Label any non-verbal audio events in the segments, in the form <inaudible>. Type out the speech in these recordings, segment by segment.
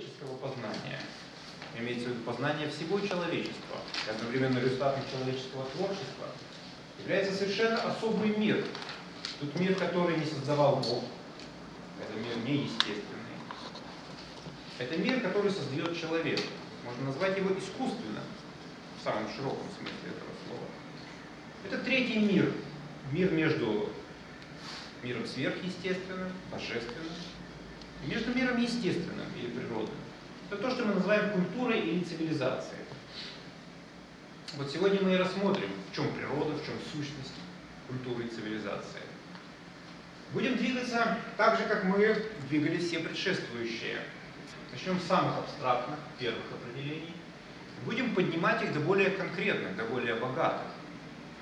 человеческого познания, имеется в виду познание всего человечества, и одновременно результатом человеческого творчества, является совершенно особый мир. Тут мир, который не создавал Бог, это мир неестественный. Это мир, который создает человек. Можно назвать его искусственным, в самом широком смысле этого слова. Это третий мир. Мир между миром сверхъестественным, божественным, между миром естественным или природным. Это то, что мы называем культурой или цивилизацией. Вот сегодня мы и рассмотрим, в чем природа, в чем сущность культуры и цивилизации. Будем двигаться так же, как мы двигались все предшествующие Начнем с самых абстрактных, первых определений. Будем поднимать их до более конкретных, до более богатых.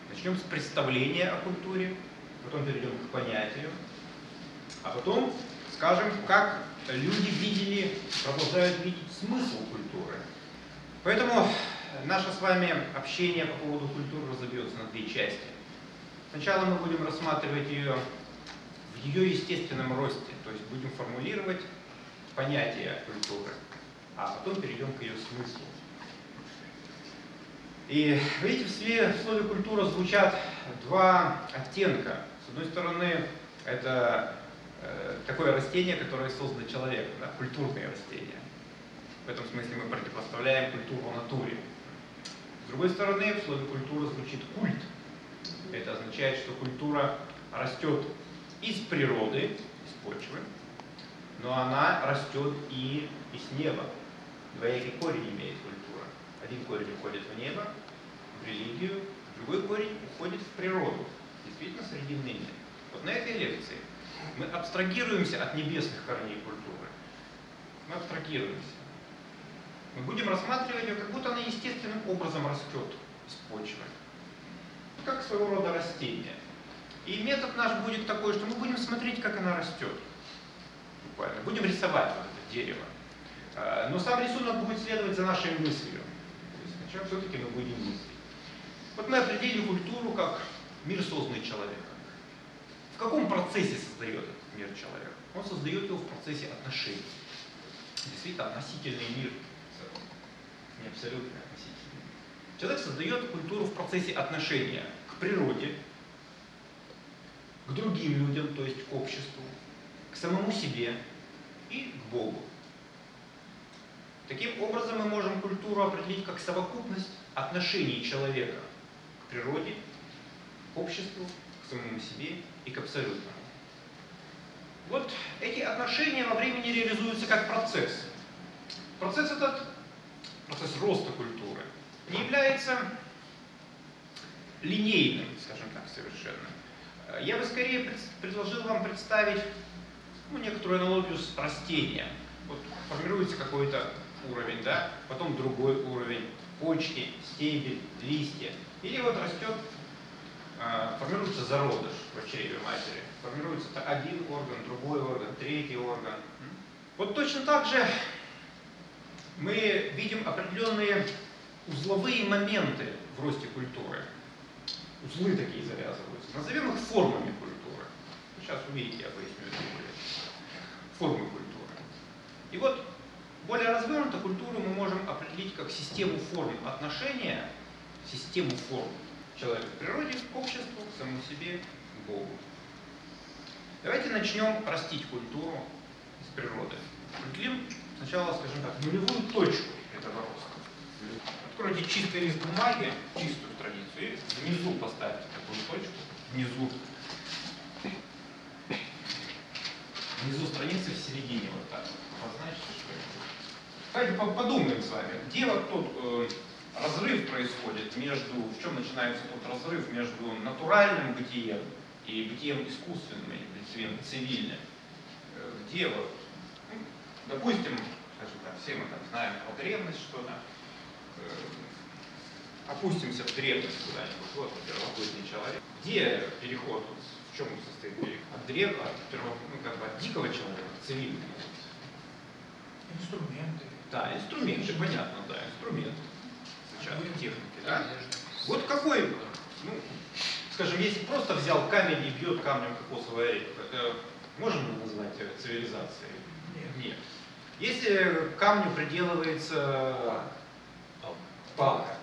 Начнем с представления о культуре, потом перейдем к понятию, а потом скажем, как люди видели, продолжают видеть смысл культуры. Поэтому наше с вами общение по поводу культуры разобьется на две части. Сначала мы будем рассматривать ее в ее естественном росте, то есть будем формулировать понятие культуры, а потом перейдем к ее смыслу. И видите, в слове культура звучат два оттенка. С одной стороны, это такое растение, которое создано человеком, да, культурные растения. В этом смысле мы противопоставляем культуру натуре. С другой стороны, в слове культура звучит культ. Это означает, что культура растет из природы, из почвы, но она растет и из неба. Двоякий корень имеет культура. Один корень уходит в небо, в религию, другой корень уходит в природу, действительно срединными. Вот на этой лекции мы абстрагируемся от небесных корней культуры. Мы абстрагируемся. Мы будем рассматривать ее, как будто она естественным образом растет из почвы. Как своего рода растение. И метод наш будет такой, что мы будем смотреть, как она растет буквально. Будем рисовать вот это дерево. А, но сам рисунок будет следовать за нашей мыслью. То есть сначала все-таки мы будем мыслить. Вот мы определили культуру как мир, созданный человеком. В каком процессе создает этот мир человек? Он создает его в процессе отношений. Действительно, относительный мир, не абсолютно относительный. Человек создает культуру в процессе отношения к природе, к другим людям, то есть к обществу, к самому себе и к Богу. Таким образом, мы можем культуру определить как совокупность отношений человека к природе, к обществу, самому себе и к абсолютному. Вот эти отношения во времени реализуются как процесс. Процесс этот, процесс роста культуры, не является линейным, скажем так, совершенно. Я бы скорее предложил вам представить ну, некоторую аналогию с растением. Вот формируется какой-то уровень, да, потом другой уровень, почки, стебель, листья. Или вот растет, формируется зародыш в чреве матери. Формируется один орган, другой орган, третий орган. Вот точно так же мы видим определенные узловые моменты в росте культуры. Узлы такие завязываются. Назовем их формами культуры. Сейчас увидите, я поясню это более формы культуры. И вот более развернуто культуру мы можем определить как систему форм отношения, систему форм человека к природе, к обществу, к самому себе, к Богу. Давайте начнем простить культуру из природы. Определим сначала, скажем так, нулевую точку этого роста. Откройте чистый лист бумаги, чистую страницу, и внизу поставьте такую точку, внизу внизу страницы в середине вот так. Обозначьте, что это. Давайте подумаем с вами, где вот тот э, разрыв происходит между, в чем начинается тот разрыв между натуральным бытием и бытием искусственным, бытием цивильным. Э, где вот, ну, допустим, скажем так, все мы там знаем про древность что-то, э, опустимся в древность куда-нибудь, вот первобытный человек. Где переход вот, чем он состоит От древа, от, ну, как бы от дикого человека к цивильному. Инструменты. Да, инструменты, понятно, да, инструменты. Сначала техники, да? Вот какой, ну, скажем, если просто взял камень и бьет камнем кокосовый орех, это можем мы назвать цивилизацией? Нет. Нет. Если к камню приделывается палка,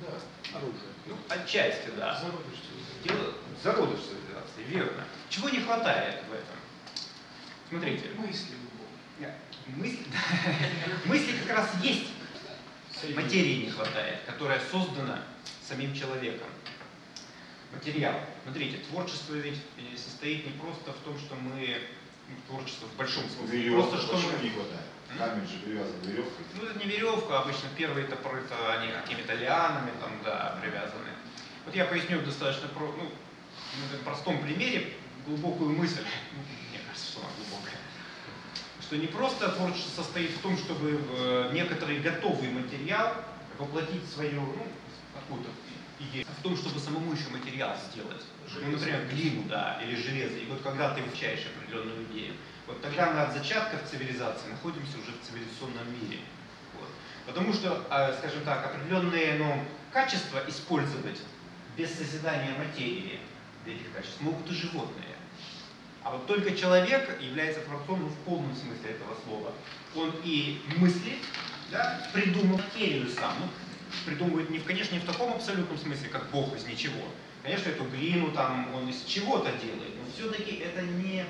Да, оружие. ну, отчасти, да. Зародыш Дело, зародыш цивилизации, верно. Чего не хватает в этом? Смотрите, Мысли мысли, <laughs> мысли как раз есть. Материи не хватает, которая создана самим человеком. Материал. Смотрите, творчество ведь э, состоит не просто в том, что мы ну, творчество в большом смысле. Веревка, Просто что мы. М? Камень же привязан веревкой. Ну это не веревка, обычно первые топоры это они какими-то лианами там, да, привязаны. Вот я поясню достаточно про, ну, на простом примере глубокую мысль. Ну, <laughs> Мне кажется, что она глубокая. Что не просто творчество состоит в том, чтобы в э, некоторый готовый материал воплотить свою, ну, какую-то идею, а в том, чтобы самому еще материал сделать. Ну, например, глину, да, или железо. И вот когда ты включаешь определенную идею, вот тогда мы от зачатков цивилизации находимся уже в цивилизационном мире. Вот. Потому что, э, скажем так, определенные ну, качества использовать без созидания материи для этих качеств могут и животные. А вот только человек является творцом ну, в полном смысле этого слова. Он и мыслит, да, придумав материю сам. Ну, придумывает, не в, конечно, не в таком абсолютном смысле, как Бог из ничего. Конечно, эту глину там он из чего-то делает, но все-таки это не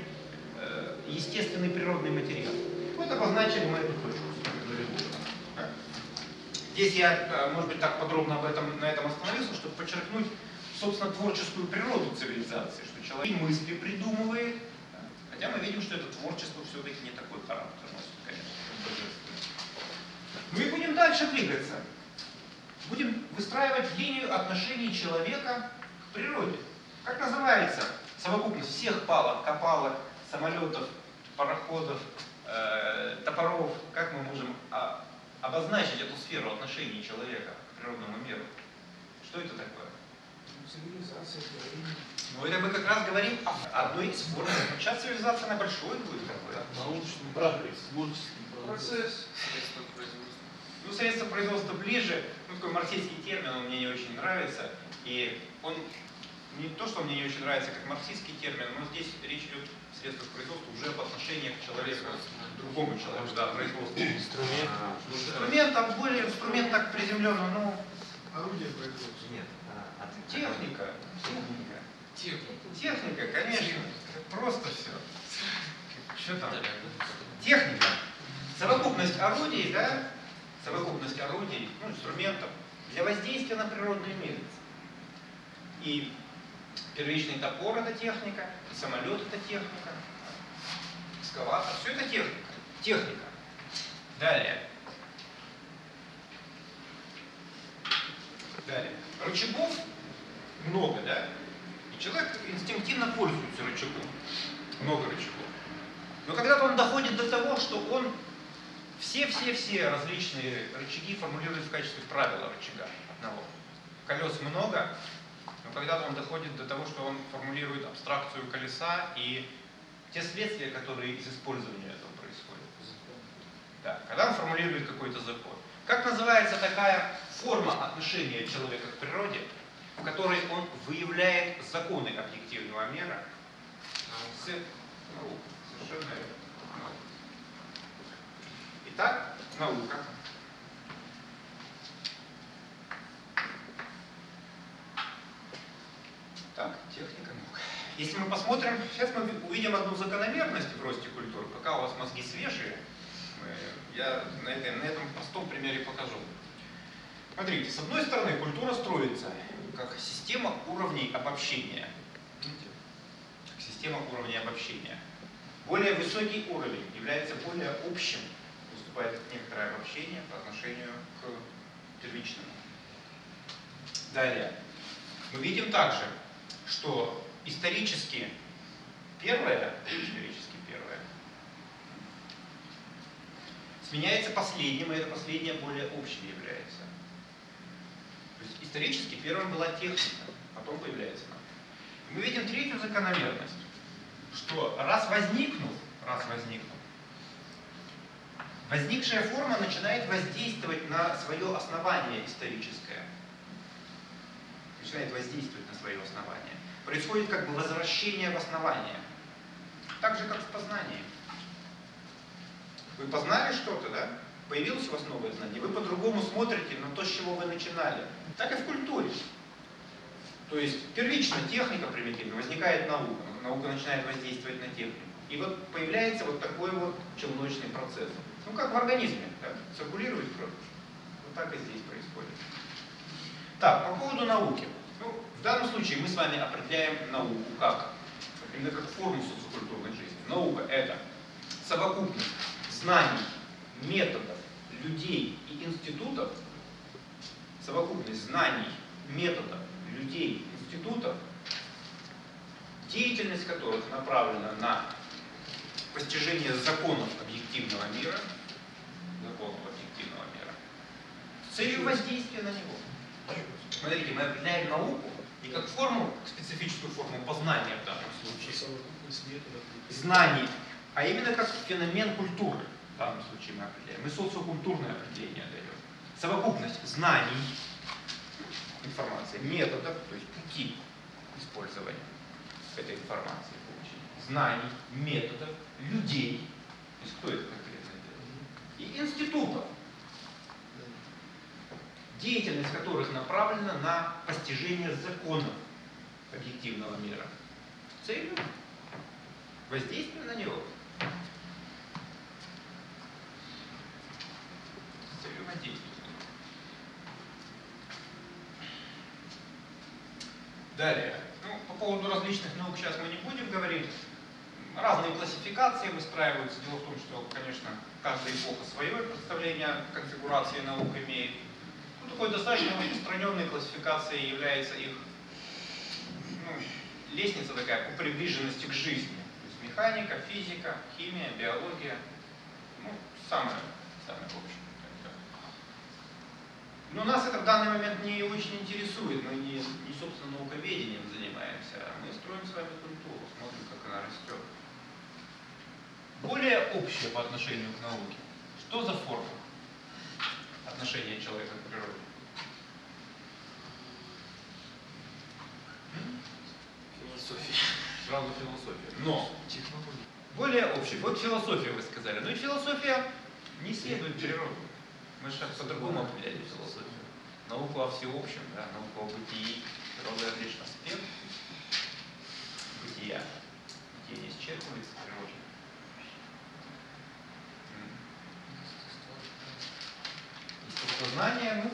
э, естественный природный материал. Вот обозначили мы эту точку. Здесь я, э, может быть, так подробно об этом, на этом остановился, чтобы подчеркнуть, собственно, творческую природу цивилизации, что человек мысли придумывает. Хотя мы видим, что это творчество все-таки не такой характер носит, конечно, божественное. Ну и будем дальше двигаться. Будем выстраивать линию отношений человека к природе. Как называется совокупность всех палок, копалок, самолетов, пароходов, э, топоров? Как мы можем а, обозначить эту сферу отношений человека к природному миру? Что это такое? Цивилизация. Ну это мы как раз говорим о одной из форм. Сейчас цивилизация на большой будет такой. Научный Прогресс. Творческий Процесс. Средства производства. Ну, средства производства ближе, ну, такой марксистский термин, он мне не очень нравится. И он не то, что мне не очень нравится, как марксистский термин, но здесь речь идет в средствах производства уже об отношениях человека к другому человеку, да, производство. инструмент. Инструмент, там более инструмент так приземленно, ну, Орудие производства. Нет. а, а ты- техника, техника. Техника. Техника, конечно, просто все. Что там? Техника. Совокупность орудий, да? Совокупность орудий, ну, инструментов для воздействия на природный мир. И первичный топор это техника, и самолет это техника, экскаватор, все это техника. Техника. Далее. Далее. Рычагов много, да? Человек инстинктивно пользуется рычагом. Много рычагов. Но когда-то он доходит до того, что он все-все-все различные рычаги формулирует в качестве правила рычага одного. Колес много, но когда-то он доходит до того, что он формулирует абстракцию колеса и те следствия, которые из использования этого происходят. Да, когда он формулирует какой-то закон. Как называется такая форма отношения человека к природе, в которой он выявляет законы объективного мира с наукой? Совершенно верно. Итак, наука. Так, техника наука. Если мы посмотрим, сейчас мы увидим одну закономерность в росте культуры. Пока у вас мозги свежие, я на, на этом простом примере покажу. Смотрите, с одной стороны, культура строится как система уровней обобщения. Как система уровней обобщения. Более высокий уровень является более общим, выступает некоторое обобщение по отношению к первичному. Далее. Мы видим также, что исторически первое, исторически первое, сменяется последним, и это последнее более общим является. Исторически первым была техника, потом появляется наука. Мы видим третью закономерность, что раз возникнув, раз возникнув, возникшая форма начинает воздействовать на свое основание историческое. Начинает воздействовать на свое основание. Происходит как бы возвращение в основание. Так же, как в познании. Вы познали что-то, да? Появилось у вас новое знание, вы по-другому смотрите на то, с чего вы начинали. Так и в культуре. То есть первично техника примитивна, возникает наука, наука начинает воздействовать на технику. И вот появляется вот такой вот челночный процесс. Ну как в организме, да? циркулирует кровь. Вот так и здесь происходит. Так, по поводу науки. Ну, в данном случае мы с вами определяем науку как? Именно как форму социокультурной жизни. Наука это совокупность знаний, методов, людей и институтов, совокупность знаний, методов, людей, институтов, деятельность которых направлена на постижение законов объективного мира, законов объективного мира, с целью воздействия на него. Смотрите, мы определяем науку не как форму, специфическую форму познания в данном случае, знаний, а именно как феномен культуры. Данном случае мы определяем. Мы социокультурное определение даем. Совокупность знаний, информации, методов, то есть пути использования этой информации получения, знаний, методов, людей, то есть кто это конкретно делает, и институтов, деятельность которых направлена на постижение законов объективного мира целью воздействия на него. Воздействия. Далее. Ну, по поводу различных наук сейчас мы не будем говорить. Разные классификации выстраиваются. Дело в том, что, конечно, каждая эпоха свое представление конфигурации наук имеет. Ну, такой достаточно распространенной классификацией является их ну, лестница такая по приближенности к жизни. Механика, физика, химия, биология. Ну, самое, самое общее. Но нас это в данный момент не очень интересует. Мы не, не собственно, науковедением занимаемся, а мы строим с вами культуру, смотрим, как она растет. Более общее по отношению к науке. Что за форма отношения человека к природе? Философия. Сразу философия. Но Технологии. более общее. Вот философия вы сказали. Ну и философия не исследует природу. Мы же по-другому определяли философию. Науку о всеобщем, да, науку о бытии. Природа это лишь аспект бытия. Бытие не исчерпывается природой. М. Естествознание, ну,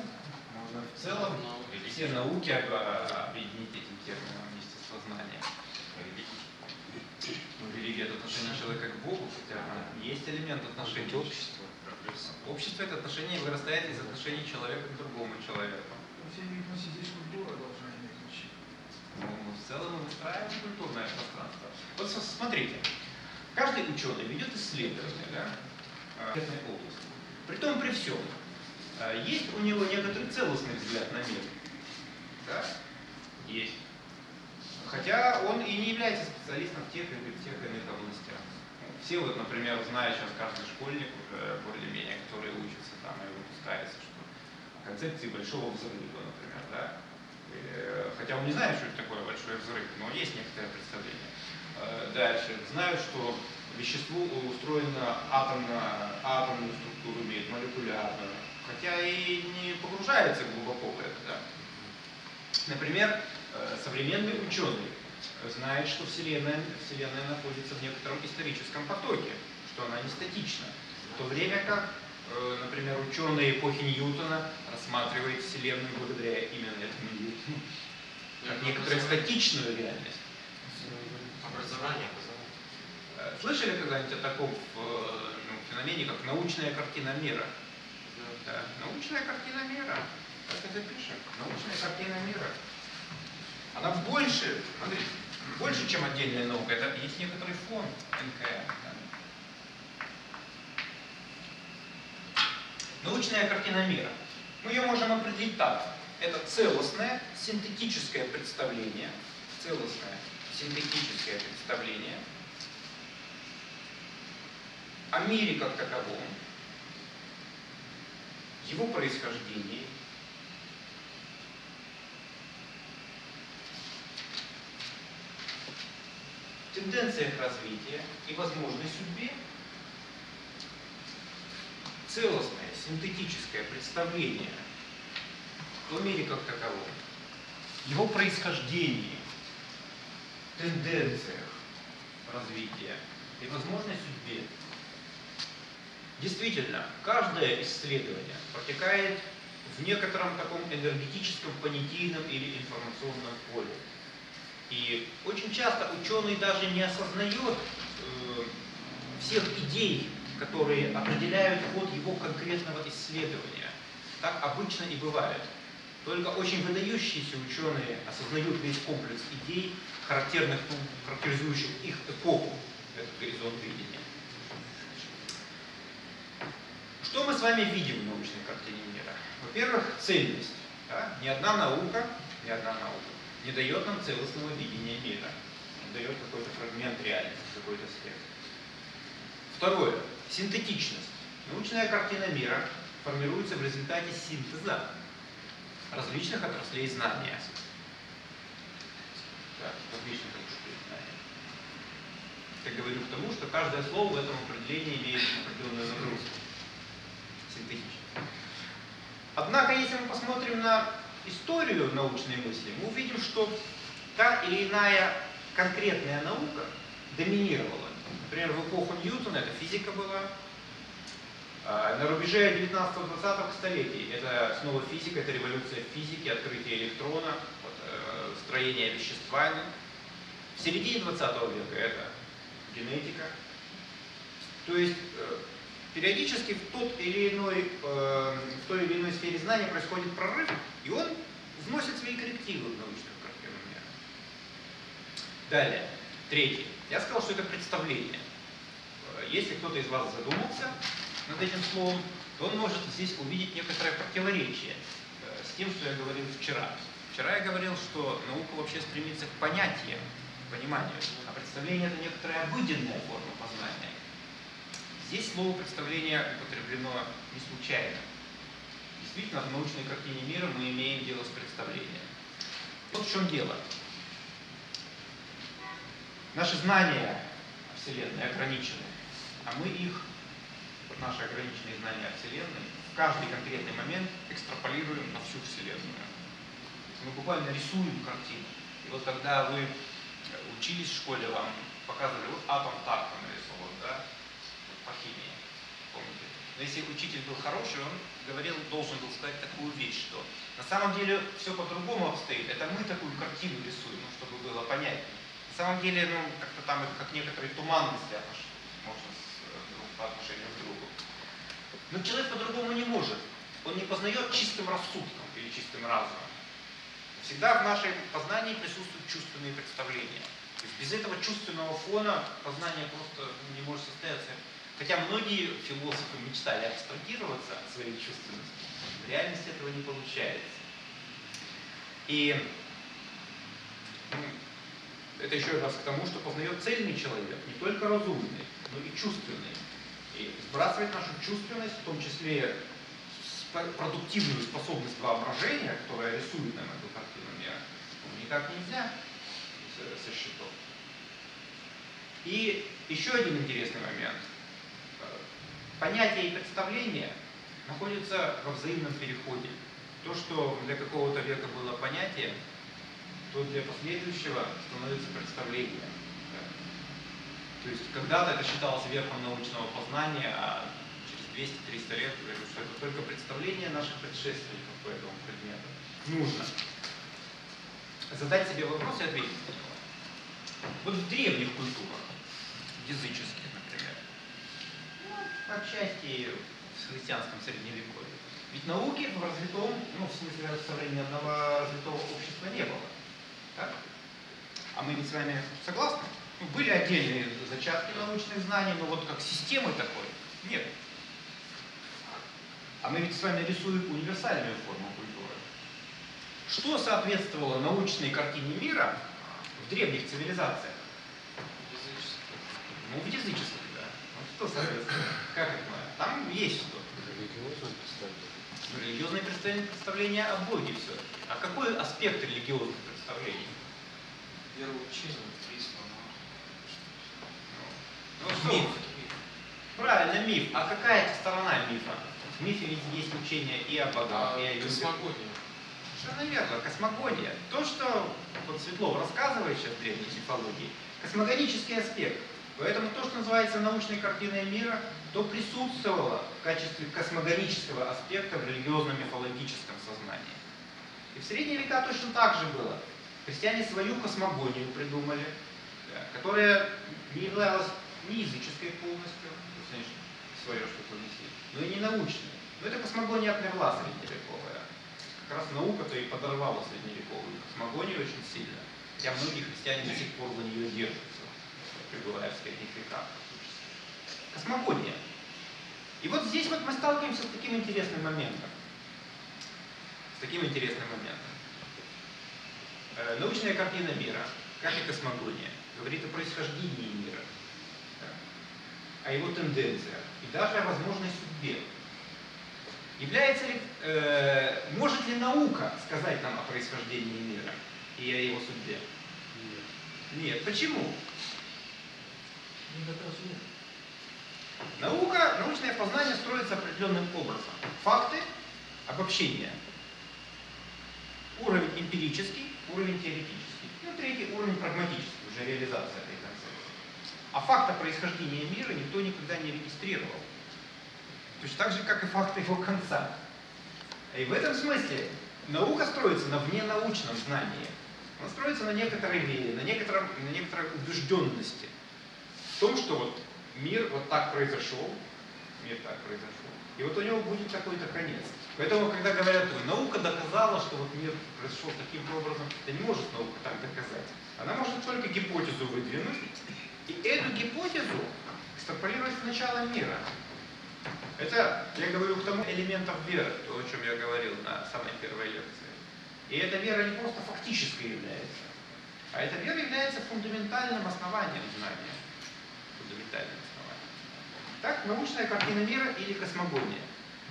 можно в целом все науки об- объединить этим термином естествознание. Ну, религия это отношение человека к Богу, хотя есть элемент отношения. Общество, прогресс. Общество это отношение вырастает из отношений человека к другому человеку. Здесь культура должна иметь значение. Ну, в целом мы выстраиваем культурное пространство. Вот смотрите, каждый ученый ведет исследование да, э, в этой области. Притом при всем, э, есть у него некоторый целостный взгляд на мир. Да? Есть. Хотя он и не является специалистом в тех или в тех иных областях. Все вот, например, знают сейчас каждый школьник более-менее, который учится там и выпускается, что концепции большого взрыва, например, да, хотя он не знает, что это такое большой взрыв, но есть некоторое представление. Э, Дальше. Знают, что вещество устроено атомно, атомную структуру имеет, молекулярную, хотя и не погружается глубоко в это. Да. Например, э, современный ученый знает, что Вселенная, Вселенная находится в некотором историческом потоке, что она не статична. В то время как, э, например, ученые эпохи Ньютона рассматривают Вселенную благодаря именно этому Ньютону, как некоторую статичную реальность. Образование. Э, Слышали когда-нибудь о таком э, ну, феномене, как научная картина мира? Да, научная картина мира. Так и запишем. Научная картина мира. Она больше, смотрите, больше, чем отдельная наука. Это есть некоторый фон НК. да. Научная картина мира. Мы ее можем определить так. Это целостное синтетическое представление, целостное синтетическое представление о мире как таковом, его происхождении, тенденциях развития и возможной судьбе целостное, синтетическое представление о мире как таковом, его происхождении, тенденциях развития и возможной судьбе. Действительно, каждое исследование протекает в некотором таком энергетическом, понятийном или информационном поле. И очень часто ученый даже не осознает э, всех идей, которые определяют ход его конкретного исследования. Так обычно и бывает. Только очень выдающиеся ученые осознают весь комплекс идей, характерных, ну, характеризующих их эпоху, этот горизонт видения. Что мы с вами видим в научной картине мира? Во-первых, цельность. Да? Ни одна наука, ни одна наука не дает нам целостного видения мира. Он дает какой-то фрагмент реальности, какой-то свет. Второе. Синтетичность. Научная картина мира формируется в результате синтеза различных отраслей знания. Да, различных отраслей знания. Я говорю к тому, что каждое слово в этом определении имеет определенную нагрузку. Синтетично. Однако, если мы посмотрим на историю научной мысли, мы увидим, что та или иная конкретная наука доминировала. Например, в эпоху Ньютона это физика была, а, на рубеже 19-20 столетий это снова физика, это революция физики, открытие электрона, вот, э, строение вещества. В середине 20 века это генетика. То есть э, периодически в, тот или иной, э, в той или иной сфере знания происходит прорыв, и он вносит свои коррективы в научную картину мира. Далее, третий. Я сказал, что это представление. Э, если кто-то из вас задумался над этим словом, то он может здесь увидеть некоторое противоречие э, с тем, что я говорил вчера. Вчера я говорил, что наука вообще стремится к понятиям, к пониманию, а представление это некоторая обыденная форма познания. Здесь слово представление употреблено не случайно. Действительно, в научной картине мира мы имеем дело с представлением. Вот в чем дело. Наши знания о Вселенной ограничены, а мы их, наши ограниченные знания о Вселенной, в каждый конкретный момент экстраполируем на всю Вселенную. Мы буквально рисуем картину. И вот когда вы учились в школе, вам показывали, вот атом так нарисован, да, по химии, помните? Но если учитель был хороший, он говорил, должен был сказать такую вещь, что на самом деле все по-другому обстоит. Это мы такую картину рисуем, ну, чтобы было понятнее. На самом деле, ну, как-то там как некоторые туманности можно с, друг, по отношению к другу. Но человек по-другому не может. Он не познает чистым рассудком или чистым разумом. Всегда в нашем познании присутствуют чувственные представления. То есть без этого чувственного фона познание просто не может состояться. Хотя многие философы мечтали абстрагироваться от своей чувственности, в реальности этого не получается. И ну, это еще раз к тому, что познает цельный человек, не только разумный, но и чувственный. И сбрасывать нашу чувственность, в том числе продуктивную способность воображения, которая рисует нам эту картину мира, никак нельзя со счетов. И еще один интересный момент – понятие и представление находятся во взаимном переходе. То, что для какого-то века было понятием, то для последующего становится представлением. То есть когда-то это считалось верхом научного познания, а через 200-300 лет говорю, что это только представление наших предшественников по этому предмету. Нужно задать себе вопрос и ответить. Вот в древних культурах, языческих, отчасти в христианском средневековье. Ведь науки в развитом, ну, в смысле современного развитого общества не было. Так? А мы ведь с вами согласны? Ну, были отдельные зачатки научных знаний, но вот как системы такой нет. А мы ведь с вами рисуем универсальную форму культуры. Что соответствовало научной картине мира в древних цивилизациях? Ну, в языческих. Что соответственно? Как это? Там есть что. Религиозное представление. Ну, религиозное представление, представление о Боге все. А какой аспект религиозных представлений? Вероучение, призвано. Ну, что? Миф. Правильно, миф. А какая это сторона мифа? В мифе ведь есть учение и о богах, и о А, людях. космогония. Совершенно верно, космогония. То, что вот Светлов рассказывает сейчас в древней мифологии, космогонический аспект. Поэтому то, что называется научной картиной мира, то присутствовало в качестве космогонического аспекта в религиозно-мифологическом сознании. И в средние века точно так же было. Христиане свою космогонию придумали, которая не являлась ни языческой полностью, свое что-то несли, но и не научной. Но эта космогония отмерла средневековая. Как раз наука-то и подорвала средневековую космогонию очень сильно. Хотя многие христиане до сих пор за нее держатся, пребывая в средних веках. Космогония. И вот здесь вот мы сталкиваемся с таким интересным моментом. С таким интересным моментом. Э, научная картина мира, как и космогония, говорит о происхождении мира, да, о его тенденциях и даже о возможной судьбе. Является ли, э, может ли наука сказать нам о происхождении мира и о его судьбе? Нет. Нет. Почему? Наука, научное познание строится определенным образом. Факты, обобщение. Уровень эмпирический, уровень теоретический. Ну, третий уровень прагматический, уже реализация этой концепции. А факта происхождения мира никто никогда не регистрировал. Точно так же, как и факты его конца. И в этом смысле наука строится на вненаучном знании. Она строится на некоторой вере, на, на некоторой убежденности. Том, что вот мир вот так произошел, мир так произошел, и вот у него будет какой-то конец. Поэтому, когда говорят, «Ой, наука доказала, что вот мир произошел таким образом, это не может наука так доказать. Она может только гипотезу выдвинуть, и эту гипотезу экстраполировать в начало мира. Это, я говорю, к тому элементам веры, то, о чем я говорил на самой первой лекции. И эта вера не просто фактической является, а эта вера является фундаментальным основанием знания. Фундаментальным основанием. Так, научная картина мира или космогония.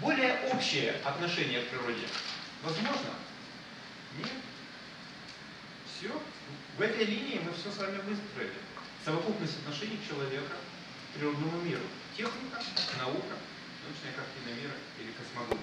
Более общее отношение к природе возможно? Нет. Все. В этой линии мы все с вами выстроили. Совокупность отношений человека к природному миру. Техника, наука, научная картина мира или космогония.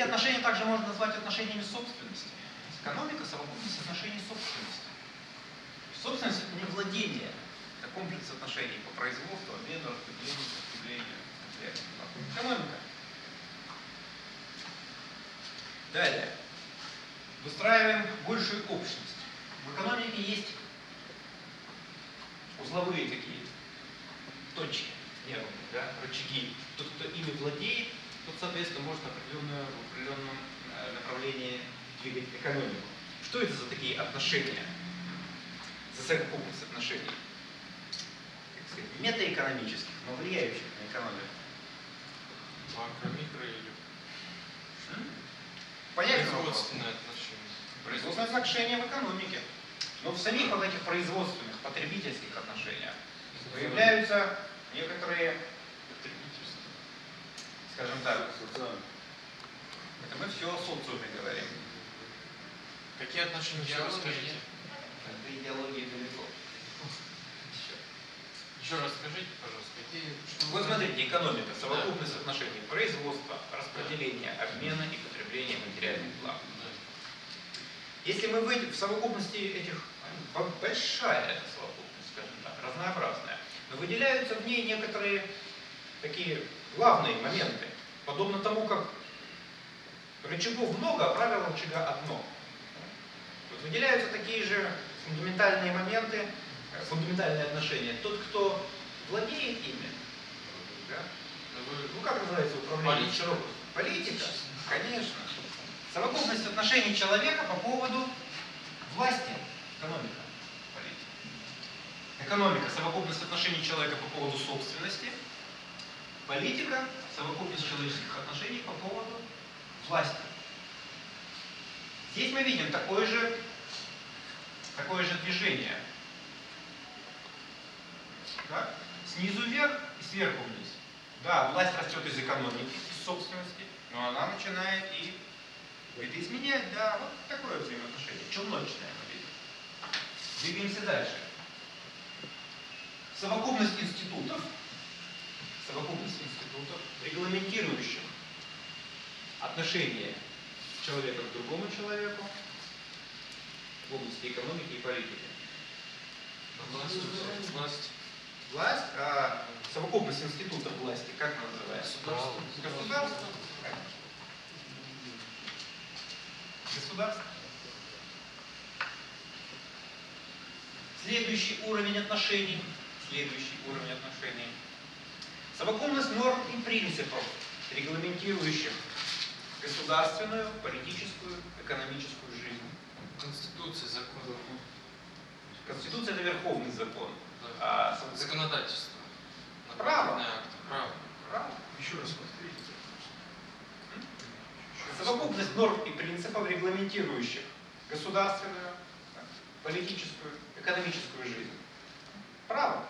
Эти отношения также можно назвать отношениями собственности. Экономика – совокупность отношений собственности. Собственность – это не владение, это комплекс отношений по производству, обмену, распределению, потреблению. Экономика. Далее. Выстраиваем большую общность. В экономике есть узловые такие точки, нервные, да, рычаги. Тот, кто ими владеет, тот, соответственно, может определенную, в определенном э, направлении двигать экономику. Что это за такие отношения? За совокупность отношений? Как сказать, метаэкономических, но влияющих на экономику. Макро, микро или Понятно вопрос? производственное отношение. Производственные отношения в экономике. Но в самих вот этих производственных, потребительских отношениях появляются некоторые, скажем так, это мы все о социуме говорим. Какие отношения еще Идеология, расскажите? Это идеология далеко. Еще раз скажите, пожалуйста, какие... что Вот смотрите, экономика, совокупность отношений производства, распределения, обмена и потребления материальных благ. Да. Если мы выйдем в совокупности этих, б- большая эта совокупность, скажем так, разнообразная, но выделяются в ней некоторые такие главные моменты, подобно тому, как рычагов много, а правило рычага одно. Выделяются такие же фундаментальные моменты, э, фундаментальные отношения. Тот, кто владеет ими, да, ну как называется управление? Политика. Политика, конечно. Совокупность отношений человека по поводу власти. Экономика. Политика. Экономика, совокупность отношений человека по поводу собственности. Политика, совокупность человеческих отношений по поводу власти. Здесь мы видим такое же, такое же движение. Да? Снизу вверх и сверху вниз. Да, власть растет из экономики, из собственности, но она начинает и видоизменять, да, вот такое взаимоотношение, челночное мы видим. Двигаемся дальше. Совокупность институтов, совокупность институтов, регламентирующих отношения человека к другому человеку в области экономики и политики. Власть, власть, Власть, а совокупность институтов власти, как она называется? Государство. Государство. Государство. Следующий уровень отношений. Следующий уровень отношений. Совокупность норм и принципов, регламентирующих государственную, политическую, экономическую жизнь. Конституция, закон, Конституция это верховный закон. да. А законодательство, Право. право. Право. Еще раз повторите. Совокупность норм и принципов, регламентирующих государственную, политическую, экономическую жизнь. Право.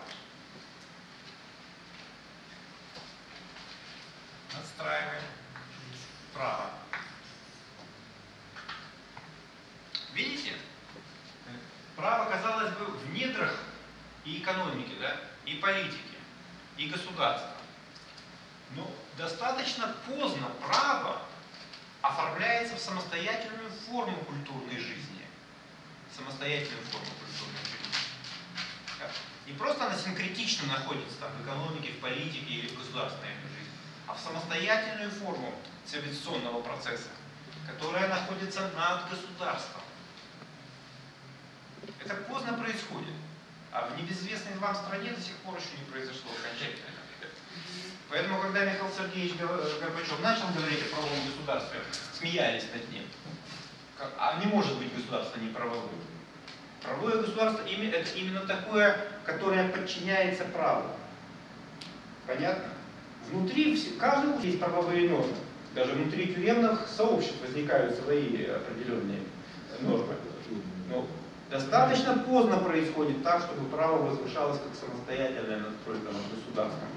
Отстраиваем. Право. Видите? Право, казалось бы, в недрах и экономики, да, и политики, и государства. Но достаточно поздно право оформляется в самостоятельную форму культурной жизни. Самостоятельную форму культурной жизни. Не просто она синкретично находится там, в экономике, в политике или в государственной жизни, а в самостоятельную форму цивилизационного процесса, которая находится над государством. Это поздно происходит. А в небезвестной вам стране до сих пор еще не произошло окончательно. Поэтому, когда Михаил Сергеевич Гор- Горбачев начал говорить о правовом государстве, смеялись над ним. А не может быть государство не правовое. Правовое государство это именно такое, которое подчиняется праву. Понятно? Внутри каждого есть правовые нормы. Даже внутри тюремных сообществ возникают свои определенные нормы. Но достаточно поздно происходит так, чтобы право возвышалось как самостоятельная настройка над государством.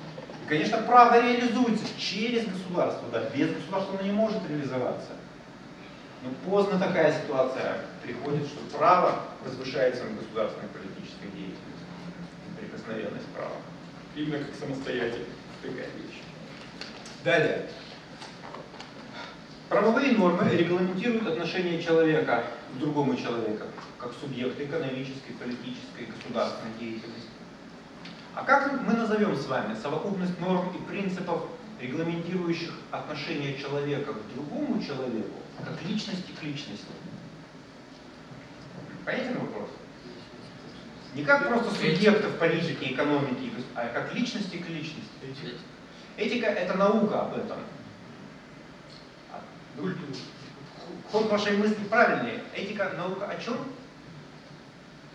И, конечно, право реализуется через государство, да, без государства оно не может реализоваться. Но поздно такая ситуация приходит, что право возвышается над государственной политической деятельностью. Неприкосновенность права. Именно как самостоятельная такая вещь. Далее. Правовые нормы регламентируют отношение человека к другому человеку, как субъекта экономической, политической, государственной деятельности. А как мы назовем с вами совокупность норм и принципов, регламентирующих отношение человека к другому человеку, как личности к личности? Понятен вопрос? Не как просто субъектов политики, экономики, а как личности к личности. Этика – это наука об этом. А Культура. Ход вашей мысли правильный. Этика – наука о чем?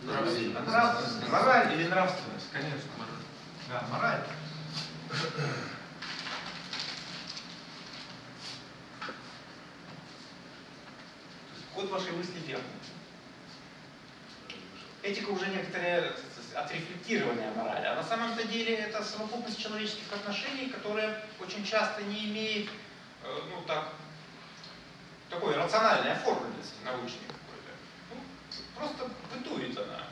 Нравственность. О нравственности. Мораль или нравственность? Конечно. Мораль. Да, мораль. Ход вашей мысли верный. Этика уже некоторое отрефлектирование морали. А на самом-то деле это совокупность человеческих отношений, которая очень часто не имеет, э, ну так, такой рациональной оформленности научной какой-то. Ну, просто бытует она.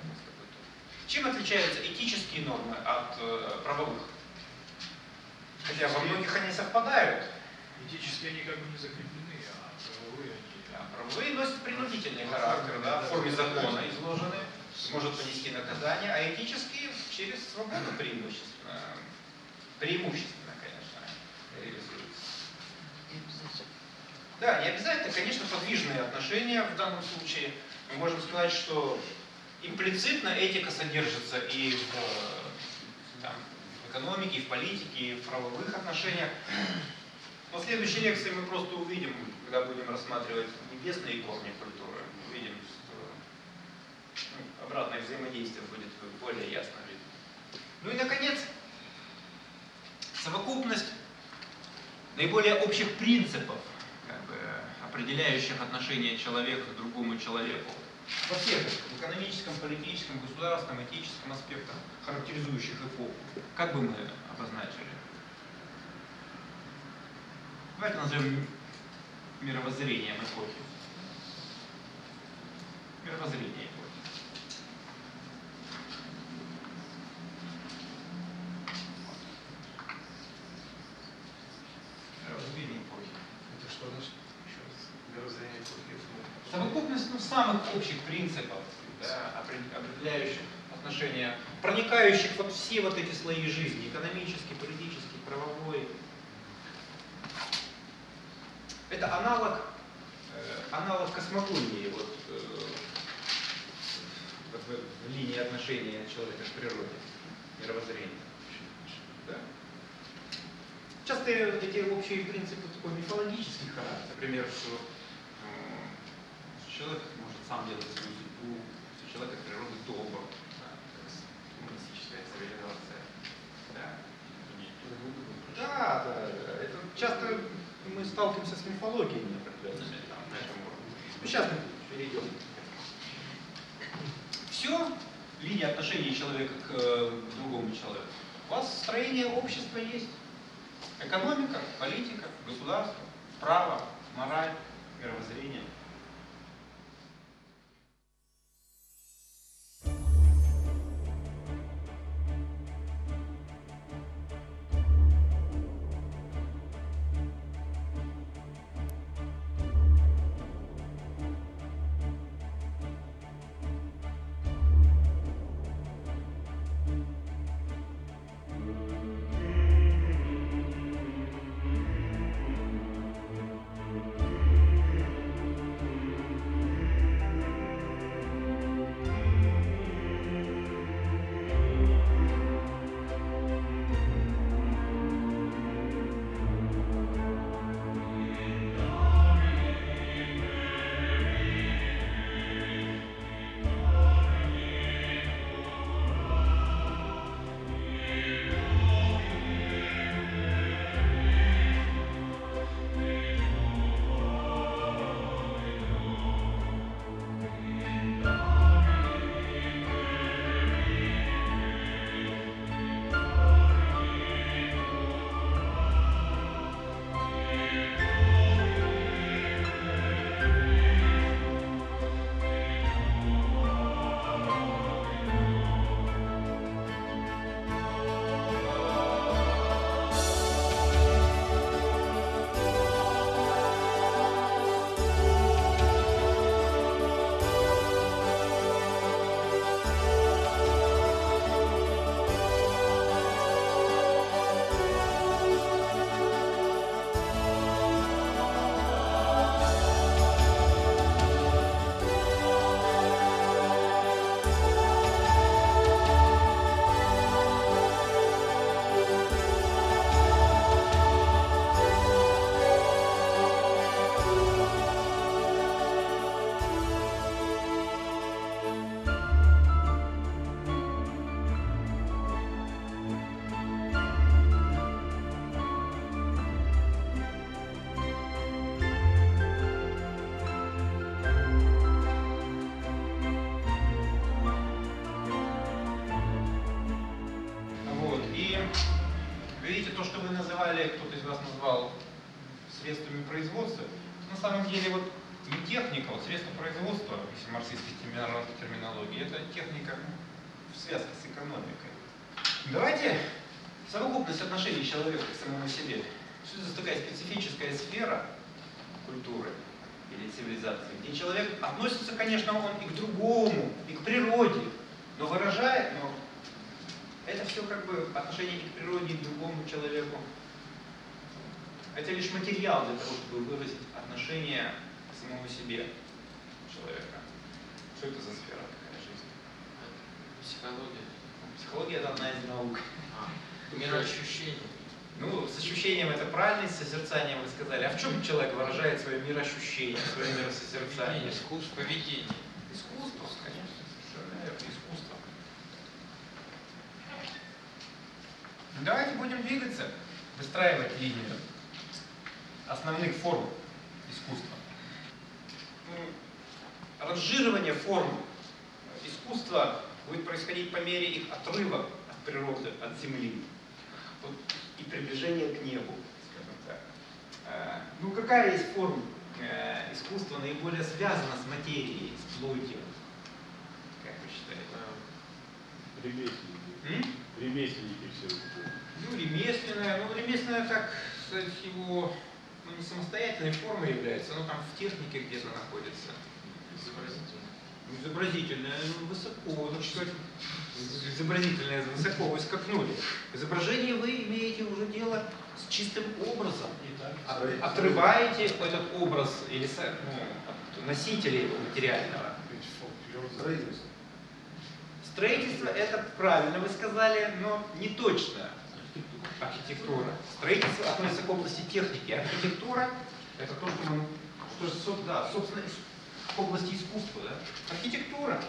Просто бытует. Чем отличаются этические нормы от э, правовых? Хотя во многих они совпадают. Этически они как бы не закреплены, а правовые они... Да, правовые носят принудительный характер, да, в форме закона изложены, может понести наказание, а этические через свободу преимущественно, преимущественно, конечно, реализуются. Да, не обязательно, конечно, подвижные отношения в данном случае. Мы можем сказать, что имплицитно этика содержится и в, э, там, в экономике, и в политике, и в правовых отношениях. Но в следующей лекции мы просто увидим, когда будем рассматривать небесные корни культуры, увидим, что ну, обратное взаимодействие будет более ясно видно. Ну и, наконец, совокупность наиболее общих принципов, определяющих отношение человека к другому человеку. Во всех экономическом, политическом, государственном, этическом аспектах, характеризующих эпоху. Как бы мы обозначили? Давайте назовем мировоззрением эпохи. Мировоззрение эпохи. Мировоззрение эпохи. Это что значит? Еще раз. Мировоззрение эпохи. Совокупность ну, самых общих принципов, да, опре- определяющих отношения, проникающих во все вот эти слои жизни, экономический, политический, правовой. Это аналог, э, аналог космогонии вот, э, вот в, в линии отношения человека к природе, мировоззрения. Да? Часто эти общие принципы такой мифологический характер, например, что э, человек может сам делать свою судьбу, что человек от природы добр, да, как с- коммунистическая цивилизация. Да. Да, да, да. Это часто мы сталкиваемся с мифологиями определенными там, на этом уровне. Ну, сейчас мы перейдем. Все, линия отношений человека к э, другому человеку. У вас строение общества есть. Экономика, политика, государство, право, мораль, мировоззрение. Совокупность отношений человека к самому себе. Что это такая специфическая сфера культуры или цивилизации, где человек относится, конечно, он и к другому, и к природе, но выражает, но это все как бы отношение и к природе, и к другому человеку. Это лишь материал для того, чтобы выразить отношение к самому себе человека. Что это за сфера такая жизнь? Психология. Психология это одна из наук. А, мироощущение. Ну, с ощущением это правильно, с созерцанием вы сказали. А в чем человек выражает свое мироощущение, свое миросозерцание? Искусство, поведение. Искусство, конечно, совершенно верно, искусство. Ну, давайте будем двигаться, выстраивать линию основных форм искусства. Разжиривание форм искусства будет происходить по мере их отрыва от природы, от земли. Вот, и приближение к небу, скажем так. Э, ну, какая из форм э, искусства наиболее связана с материей, с плотью? Как вы считаете? Ремесленники. М? Ремесленники все. Ну, ремесленная, ну, ремесленная, так сказать, его ну, не самостоятельной формой является, оно там в технике где-то находится. Изобразительное. Высоко, так сказать, изобразительное высоко вы скакнули. В изображении вы имеете уже дело с чистым образом. От- Отрываете этот образ или ну, носителя его материального. Строительство. Строительство это правильно вы сказали, но не точно. Архитектура. Строительство относится к области техники. Архитектура это то, что мы, что, да, собственно, области искусства. Да? Архитектура.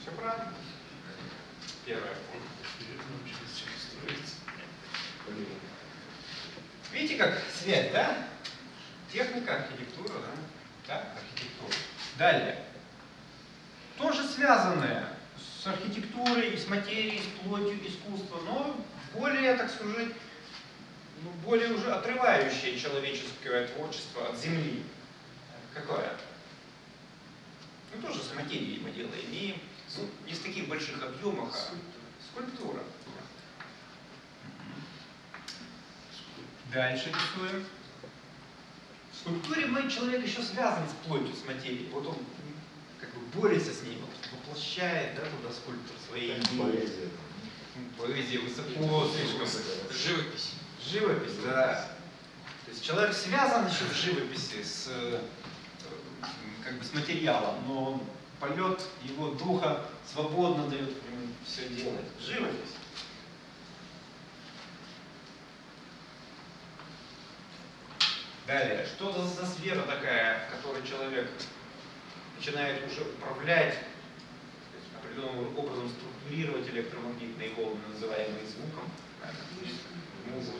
Все правильно. Первая форма. Видите, как связь, да? Техника, архитектура, да? Да, архитектура. Далее. Тоже связанное с архитектурой, с материей, с плотью искусства, но более, так сказать, ну, более уже отрывающее человеческое творчество от земли. Какое? Ну, тоже с материей мы дело имеем. Ну, не в таких больших объемах, а скульптура. Дальше рисуем. В скульптуре мы человек еще связан с плотью, с материей. Вот он как бы борется с ней, воплощает да, туда скульптор свои идеи. Поэзия. Поэзия высоко, слишком. Живопись. Живопись, да. То есть человек связан еще в живописи с, э, как бы с материалом, но полет его духа свободно дает ему все делать. Живопись. Далее, что за, за сфера такая, в которой человек начинает уже управлять, есть определенным образом структурировать электромагнитные волны, называемые звуком, музыку,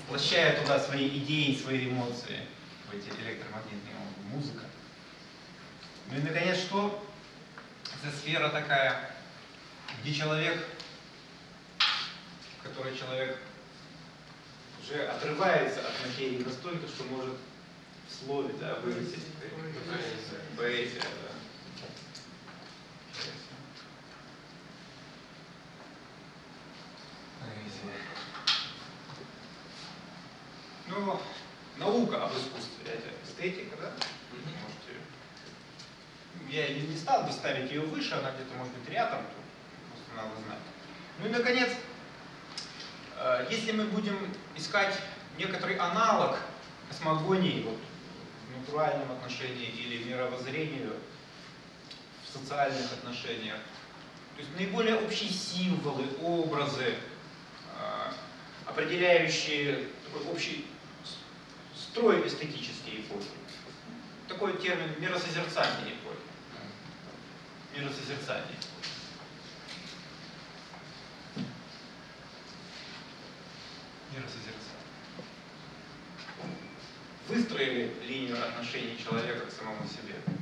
воплощая туда свои идеи, свои эмоции в эти электромагнитные волны, музыка. Ну и, наконец, что за сфера такая, где человек, в которой человек уже отрывается от материи настолько, что может в слове да, выразить Поэзия. Да. Ну, наука об искусстве, это эстетика. Я не стал бы ставить ее выше, она где-то может быть рядом, просто надо знать. Ну и наконец, э, если мы будем искать некоторый аналог космогонии вот, в натуральном отношении или мировоззрению в социальных отношениях, то есть наиболее общие символы, образы, э, определяющие такой общий строй эстетический эпохи. Такой термин миросозерцание эпохи. Миросозерцание. Миросозерцание. Выстроили линию отношений человека к самому себе.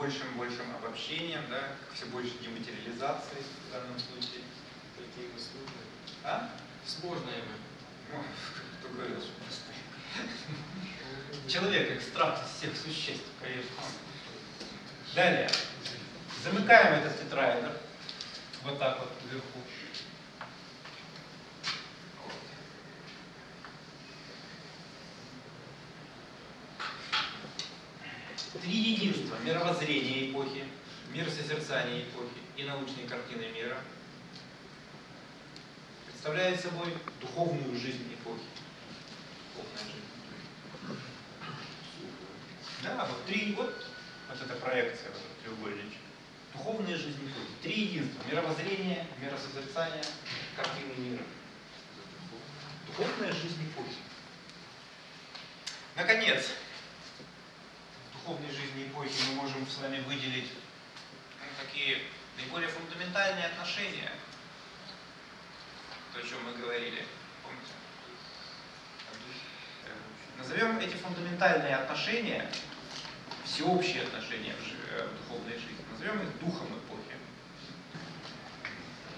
Большим и большим обобщением, да, к все большей дематериализации в данном случае. Какие мы сложные. А? Сложные мы. Ну, кто говорил, что простые. Человек экстракт из всех существ, конечно. Далее. Замыкаем этот тетрайдер. Вот так вот вверху. Три единства – мировоззрение эпохи, миросозерцание эпохи и научные картины мира – представляют собой духовную жизнь эпохи. Духовная жизнь. Да, вот три, вот, вот эта проекция, вот этот треугольничек. Духовная жизнь эпохи. Три единства. Мировоззрение, миросозерцание, картины мира. Духовная жизнь эпохи. Наконец, в духовной жизни эпохи мы можем с вами выделить ну, такие наиболее фундаментальные отношения, то, о чем мы говорили, помните? Назовем эти фундаментальные отношения, всеобщие отношения э, в духовной жизни, назовем их духом эпохи.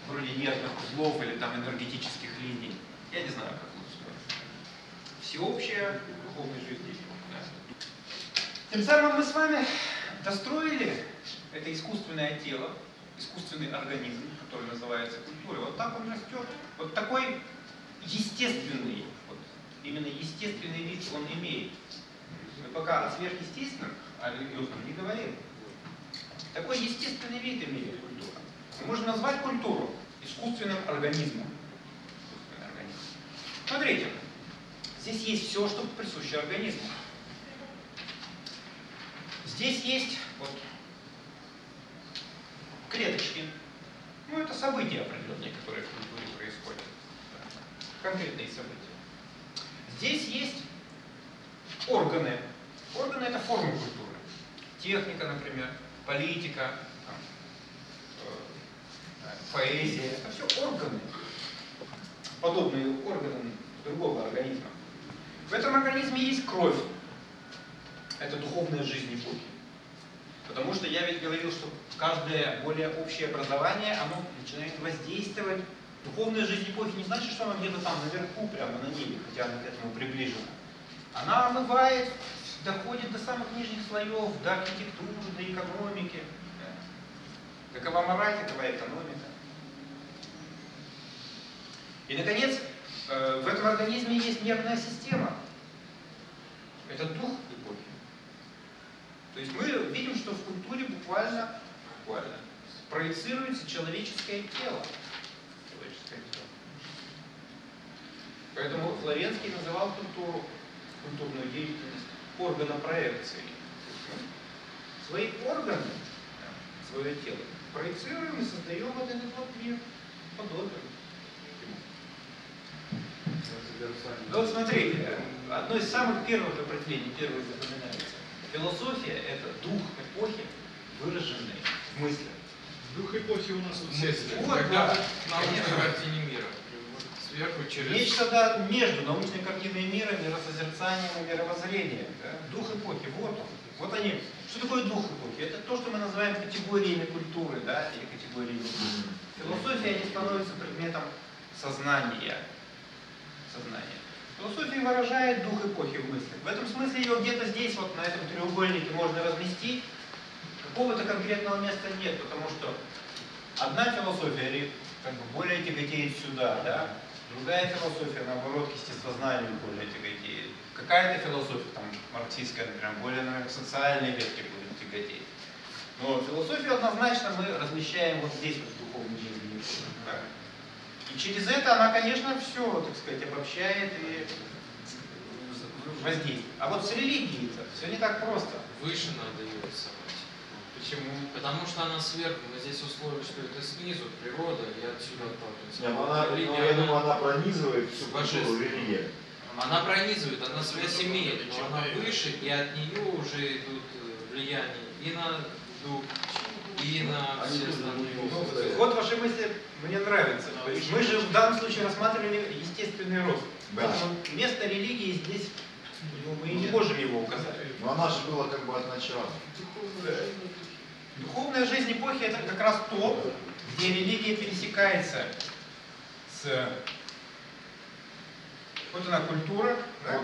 Вроде нервных узлов или там энергетических линий. Я не знаю, как лучше сказать. Всеобщая духовной жизни эпохи. да. Тем самым мы с вами достроили это искусственное тело, искусственный организм, который называется культурой. Вот так он растет. Вот такой естественный, вот, именно естественный вид он имеет. Пока о сверхъестественном, о религиозном не говорим. Такой естественный вид имеет культура. Можем назвать культуру искусственным организмом. Искусственный организм. Смотрите, здесь есть все, что присуще организму. Здесь есть вот клеточки. Ну, это события определенные, которые в культуре происходят. Конкретные события. Здесь есть органы. Органы это формы культуры. Техника, например, политика, там, э, поэзия. Это все органы. Подобные органам другого организма. В этом организме есть кровь. Это духовная жизнь эпохи. Потому что я ведь говорил, что каждое более общее образование, оно начинает воздействовать. Духовная жизнь эпохи не значит, что она где-то там наверху, прямо на небе, хотя она к этому приближена. Она омывает, доходит до самых нижних слоев, до архитектуры, до экономики. Да. Какова мораль, какова экономика. И, наконец, э, в этом организме есть нервная система. Это дух эпохи. То есть мы видим, что в культуре буквально, буквально проецируется человеческое тело. Человеческое тело. Поэтому Флоренский называл культуру, культурную деятельность органопроекцией. Мы Свои органы, да, свое тело проецируем и создаем вот этот вот мир подобен. Ну вот смотрите, одно из самых первых определений, первое запоминается. Философия – это дух эпохи, выраженный в мыслях. Дух эпохи у нас вот здесь. Вот, да, на научной картине мира. Сверху через... Нечто да, между научной картиной мира, миросозерцанием и мировоззрением. да. Дух эпохи, вот он. Вот они. Что такое дух эпохи? Это то, что мы называем категориями культуры, да, или категориями. Философия не становится предметом сознания. Сознания. Философия выражает дух эпохи в мыслях. В этом смысле ее где-то здесь, вот на этом треугольнике можно разместить. Какого-то конкретного места нет, потому что одна философия как бы более тяготеет сюда, да, другая философия, наоборот, к естествознанию более тяготеет. Какая-то философия, там, марксистская, например, более, наверное, к социальной ветке будет тяготеть. Но философию однозначно мы размещаем вот здесь, вот в духовной жизни. да. И через это она, конечно, все, так сказать, обобщает и воздействует. А вот с религией-то все не так просто. Выше надо ее рисовать. Почему? Потому что она сверху, мы здесь условили, что это снизу, природа, и отсюда отталкивается. Не, ну она, ну, Религия, я она- думаю, она пронизывает всю культуру религия. Она пронизывает, она связь имеет, но она выше, и от нее уже идут э, влияния и на дух, и на Они все остальные Ну, состоят. Вот ваши мысли мне нравятся. То есть мы же в данном случае рассматривали естественный рост. Да. Место религии здесь ну, мы не можем его указать. Но она же была как бы от начала. Духовная жизнь эпохи это как раз то, где религия пересекается с вот она культура, да?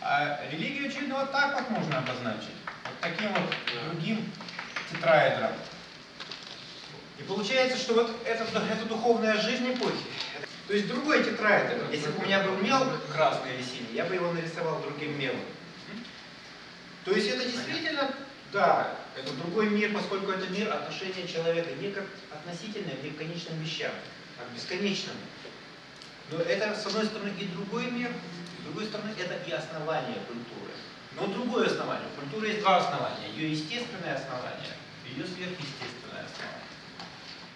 а религию очевидно вот так вот можно обозначить, вот таким вот другим тетраэдром. И получается, что вот это, это духовная жизнь эпохи. То есть другой тетраэдр. Если бы у меня был мел красный или синий, я бы его нарисовал другим мелом. То есть это действительно, да, это другой мир, поскольку это мир отношения человека не как относительное, не к конечным вещам, а к бесконечному. Но это, с одной стороны, и другой мир, с другой стороны, это и основание культуры. Но другое основание. У культуры есть два основания. Ее естественное основание и ее сверхъестественное основание.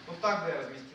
Вот так бы я разместил.